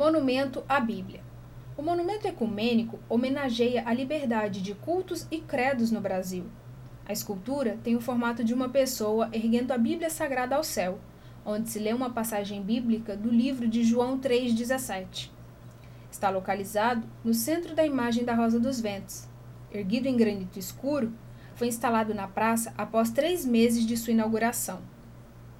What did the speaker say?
Monumento à Bíblia. O monumento ecumênico homenageia a liberdade de cultos e credos no Brasil. A escultura tem o formato de uma pessoa erguendo a Bíblia Sagrada ao céu, onde se lê uma passagem bíblica do livro de João 3,17. Está localizado no centro da imagem da Rosa dos Ventos. Erguido em granito escuro, foi instalado na praça após três meses de sua inauguração.